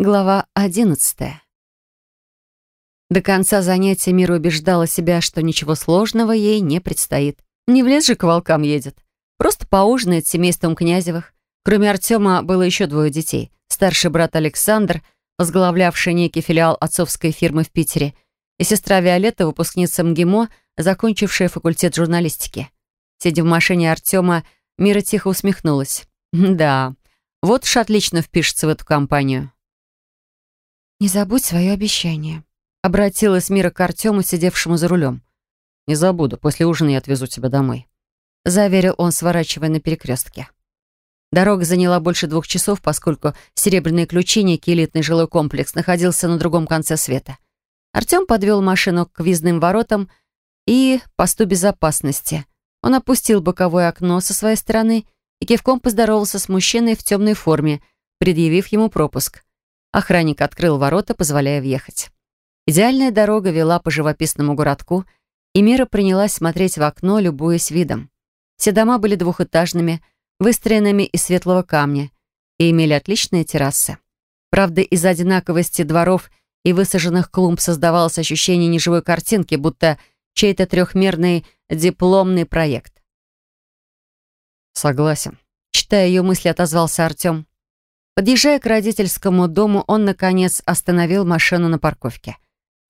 Глава одиннадцатая. До конца занятия Мира убеждала себя, что ничего сложного ей не предстоит. Не в лес же к волкам едет. Просто поужинает с семейством Князевых. Кроме Артема было еще двое детей. Старший брат Александр, возглавлявший некий филиал отцовской фирмы в Питере, и сестра Виолетта, выпускница МГИМО, закончившая факультет журналистики. Сидя в машине Артема, Мира тихо усмехнулась. «Да, вот уж отлично впишется в эту компанию». «Не забудь свое обещание», — обратилась Мира к Артему, сидевшему за рулем. «Не забуду. После ужина я отвезу тебя домой», — заверил он, сворачивая на перекрестке. Дорога заняла больше двух часов, поскольку серебряные ключи, некий элитный жилой комплекс, находился на другом конце света. Артем подвел машину к въездным воротам и посту безопасности. Он опустил боковое окно со своей стороны и кивком поздоровался с мужчиной в темной форме, предъявив ему пропуск. Охранник открыл ворота, позволяя въехать. Идеальная дорога вела по живописному городку, и Мира принялась смотреть в окно, любуясь видом. Все дома были двухэтажными, выстроенными из светлого камня и имели отличные террасы. Правда, из-за одинаковости дворов и высаженных клумб создавалось ощущение неживой картинки, будто чей-то трехмерный дипломный проект. «Согласен», — читая ее мысли, отозвался Артем. Подъезжая к родительскому дому, он, наконец, остановил машину на парковке.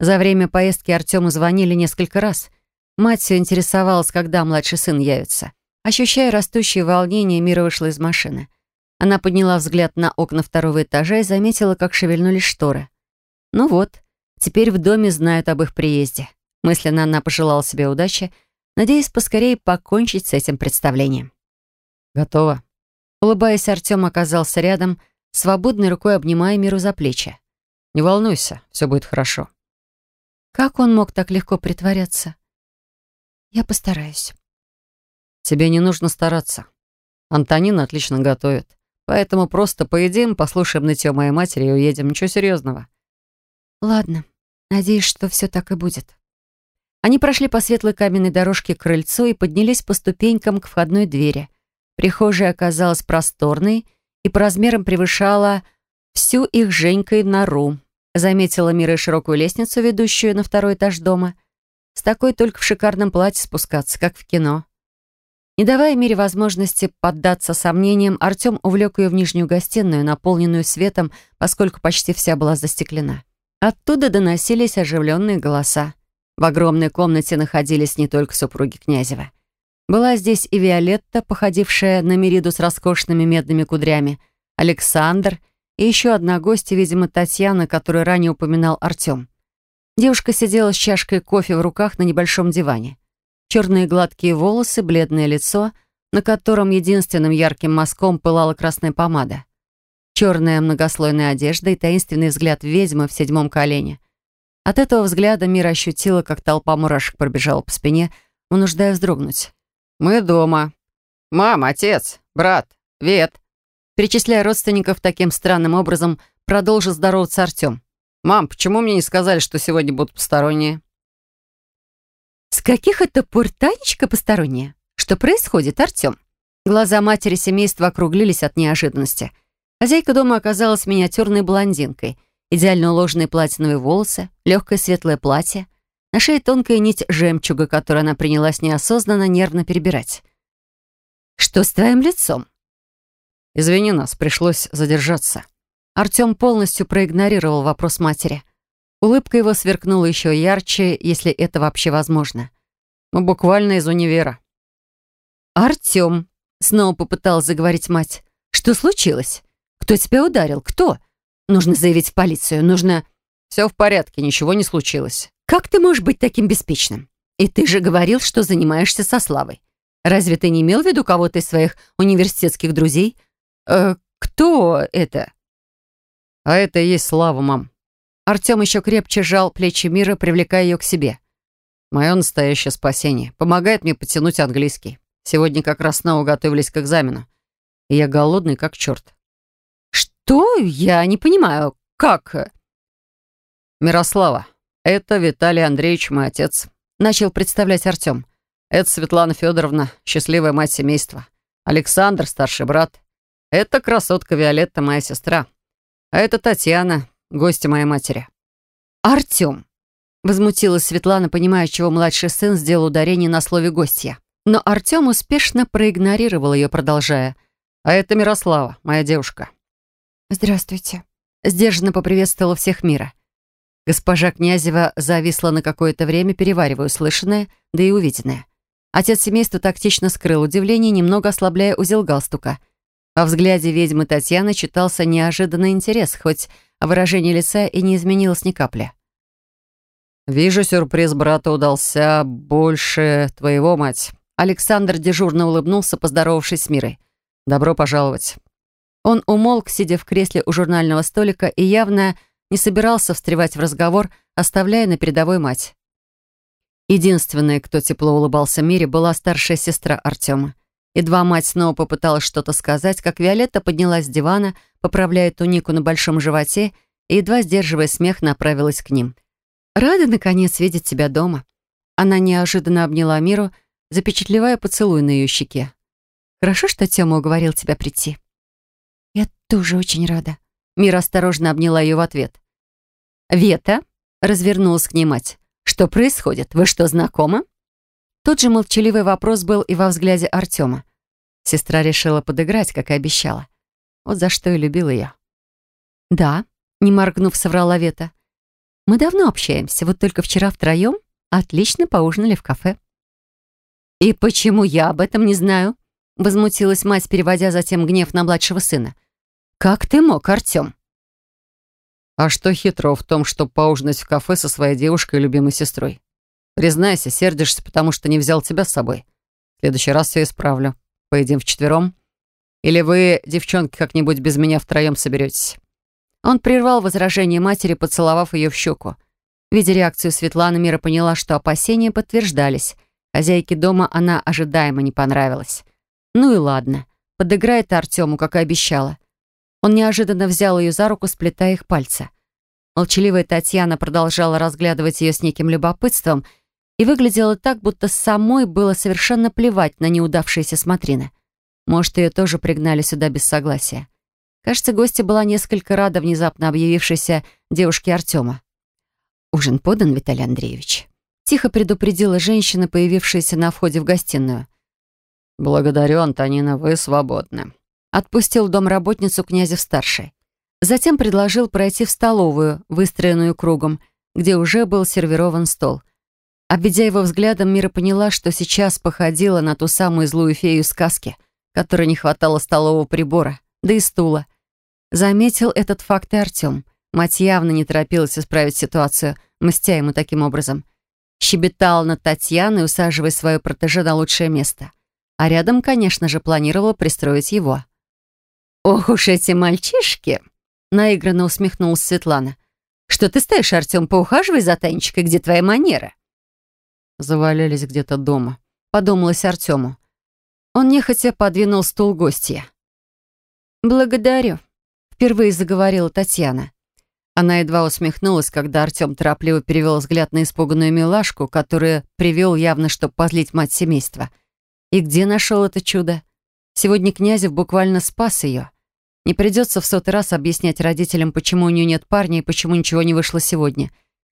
За время поездки Артему звонили несколько раз. Мать все интересовалась, когда младший сын явится. Ощущая растущее волнение, Мира вышла из машины. Она подняла взгляд на окна второго этажа и заметила, как шевельнулись шторы. Ну вот, теперь в доме знают об их приезде. Мысленно она пожелала себе удачи, надеясь поскорее покончить с этим представлением. «Готово». Улыбаясь, Артем оказался рядом, свободной рукой обнимая Миру за плечи. «Не волнуйся, все будет хорошо». Как он мог так легко притворяться? «Я постараюсь». «Тебе не нужно стараться. Антонина отлично готовит. Поэтому просто поедим, послушаем нытье моей матери и уедем. Ничего серьезного». «Ладно. Надеюсь, что все так и будет». Они прошли по светлой каменной дорожке к крыльцу и поднялись по ступенькам к входной двери. Прихожая оказалась просторной и по размерам превышала всю их Женькой нору. Заметила Мира широкую лестницу, ведущую на второй этаж дома. С такой только в шикарном платье спускаться, как в кино. Не давая Мире возможности поддаться сомнениям, Артем увлек ее в нижнюю гостиную, наполненную светом, поскольку почти вся была застеклена. Оттуда доносились оживленные голоса. В огромной комнате находились не только супруги Князева. Была здесь и Виолетта, походившая на Мериду с роскошными медными кудрями, Александр и еще одна гостья, видимо, Татьяна, которую ранее упоминал Артем. Девушка сидела с чашкой кофе в руках на небольшом диване. Черные гладкие волосы, бледное лицо, на котором единственным ярким мазком пылала красная помада. Черная многослойная одежда и таинственный взгляд ведьмы в седьмом колене. От этого взгляда Мира ощутила, как толпа мурашек пробежала по спине, вынуждая вздрогнуть. «Мы дома. Мам, отец, брат, Вет». Перечисляя родственников таким странным образом, продолжил здороваться Артем. «Мам, почему мне не сказали, что сегодня будут посторонние?» «С каких это пор Танечка посторонняя? Что происходит, Артем?» Глаза матери семейства округлились от неожиданности. Хозяйка дома оказалась миниатюрной блондинкой. Идеально уложенные платиновые волосы, легкое светлое платье — на шее тонкая нить жемчуга, которую она принялась неосознанно нервно перебирать. «Что с твоим лицом?» «Извини нас, пришлось задержаться». Артем полностью проигнорировал вопрос матери. Улыбка его сверкнула еще ярче, если это вообще возможно. «Мы буквально из универа». «Артем», — снова попыталась заговорить мать, — «что случилось? Кто тебя ударил? Кто? Нужно заявить в полицию, нужно...» «Все в порядке, ничего не случилось». «Как ты можешь быть таким беспечным? И ты же говорил, что занимаешься со Славой. Разве ты не имел в виду кого-то из своих университетских друзей? Э, кто это?» «А это и есть Слава, мам». Артем еще крепче сжал плечи Мира, привлекая ее к себе. «Мое настоящее спасение. Помогает мне потянуть английский. Сегодня как раз снова готовились к экзамену. И я голодный, как черт». «Что? Я не понимаю. Как?» «Мирослава, «Это Виталий Андреевич, мой отец», — начал представлять Артем. «Это Светлана Федоровна, счастливая мать семейства. Александр, старший брат. Это красотка Виолетта, моя сестра. А это Татьяна, гостья моей матери». «Артем!» — возмутилась Светлана, понимая, чего младший сын сделал ударение на слове «гостья». Но Артем успешно проигнорировал ее, продолжая. «А это Мирослава, моя девушка». «Здравствуйте», — сдержанно поприветствовала всех мира. Госпожа Князева зависла на какое-то время, переваривая услышанное, да и увиденное. Отец семейства тактично скрыл удивление, немного ослабляя узел галстука. Во взгляде ведьмы Татьяны читался неожиданный интерес, хоть выражение лица и не изменилось ни капли. «Вижу, сюрприз брата удался больше твоего, мать». Александр дежурно улыбнулся, поздоровавшись с Мирой. «Добро пожаловать». Он умолк, сидя в кресле у журнального столика, и явно не собирался встревать в разговор, оставляя на передовой мать. Единственной, кто тепло улыбался Мире, была старшая сестра Артема. Едва мать снова попыталась что-то сказать, как Виолетта поднялась с дивана, поправляя тунику на большом животе и, едва сдерживая смех, направилась к ним. Рада, наконец, видеть тебя дома. Она неожиданно обняла Миру, запечатлевая поцелуй на ее щеке. «Хорошо, что Тёма уговорил тебя прийти». «Я тоже очень рада». Мира осторожно обняла ее в ответ. «Вета?» — развернулась к ней мать. «Что происходит? Вы что, знакомы?» Тот же молчаливый вопрос был и во взгляде Артема. Сестра решила подыграть, как и обещала. Вот за что и любил ее. «Да», — не моргнув, соврала Вета. «Мы давно общаемся, вот только вчера втроем отлично поужинали в кафе». «И почему я об этом не знаю?» — возмутилась мать, переводя затем гнев на младшего сына. «Как ты мог, Артем?» А что хитро в том, чтобы поужинать в кафе со своей девушкой и любимой сестрой? Признайся, сердишься, потому что не взял тебя с собой. В следующий раз все исправлю. Поедим вчетвером. Или вы, девчонки, как-нибудь без меня втроем соберетесь?» Он прервал возражение матери, поцеловав ее в щеку. Видя реакцию Светланы, Мира поняла, что опасения подтверждались. Хозяйке дома она ожидаемо не понравилась. Ну и ладно, подыграет Артему, как и обещала. Он неожиданно взял ее за руку, сплетая их пальцы. Молчаливая Татьяна продолжала разглядывать ее с неким любопытством и выглядела так, будто самой было совершенно плевать на неудавшиеся смотрины. Может, ее тоже пригнали сюда без согласия. Кажется, гостья была несколько рада внезапно объявившейся девушке Артема. «Ужин подан, Виталий Андреевич?» Тихо предупредила женщина, появившаяся на входе в гостиную. «Благодарю, Антонина, вы свободны», Отпустил домработницу князев-старший. Затем предложил пройти в столовую, выстроенную кругом, где уже был сервирован стол. Обведя его взглядом, Мира поняла, что сейчас походила на ту самую злую фею сказки, которой не хватало столового прибора, да и стула. Заметил этот факт и Артем. Мать явно не торопилась исправить ситуацию, мстя ему таким образом. Щебетал над Татьяной, усаживая свою протеже на лучшее место. А рядом, конечно же, планировала пристроить его. «Ох уж эти мальчишки!» — наигранно усмехнулась Светлана. «Что ты стоишь, Артем, поухаживай за Танечкой, где твоя манера?» Завалялись где-то дома, подумалось Артему. Он нехотя подвинул стул гостья. «Благодарю», — впервые заговорила Татьяна. Она едва усмехнулась, когда Артем торопливо перевел взгляд на испуганную милашку, которую привел явно, чтобы позлить мать семейства. И где нашел это чудо? Сегодня Князев буквально спас ее. Не придется в сотый раз объяснять родителям, почему у нее нет парня и почему ничего не вышло сегодня.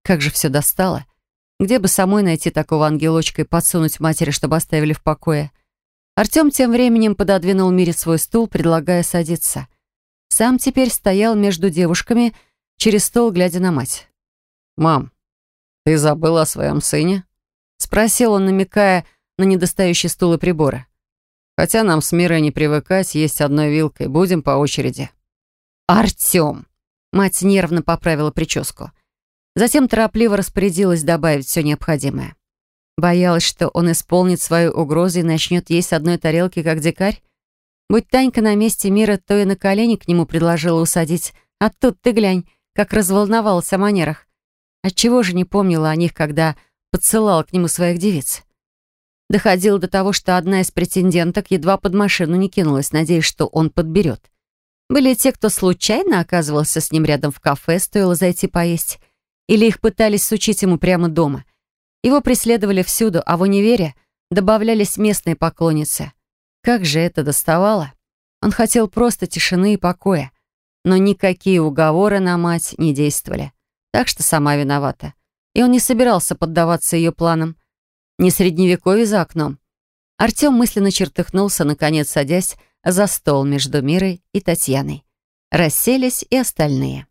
Как же все достало. Где бы самой найти такого ангелочка и подсунуть матери, чтобы оставили в покое? Артем тем временем пододвинул Мире свой стул, предлагая садиться. Сам теперь стоял между девушками, через стол глядя на мать. «Мам, ты забыла о своем сыне?» Спросил он, намекая на недостающий стул и приборы. Хотя нам с Мирой не привыкать есть одной вилкой. Будем по очереди». «Артём!» Мать нервно поправила прическу. Затем торопливо распорядилась добавить все необходимое. Боялась, что он исполнит свою угрозу и начнет есть одной тарелки, как дикарь. Будь Танька на месте мира, то и на колени к нему предложила усадить. А тут ты глянь, как разволновалась о манерах. Отчего же не помнила о них, когда подсылала к нему своих девиц? Доходило до того, что одна из претенденток едва под машину не кинулась, надеясь, что он подберет. Были те, кто случайно оказывался с ним рядом в кафе, стоило зайти поесть. Или их пытались сучить ему прямо дома. Его преследовали всюду, а в универе добавлялись местные поклонницы. Как же это доставало? Он хотел просто тишины и покоя. Но никакие уговоры на мать не действовали. Так что сама виновата. И он не собирался поддаваться ее планам. Не средневековье за окном. Артем мысленно чертыхнулся, наконец садясь за стол между Мирой и Татьяной. Расселись и остальные.